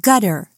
gutter.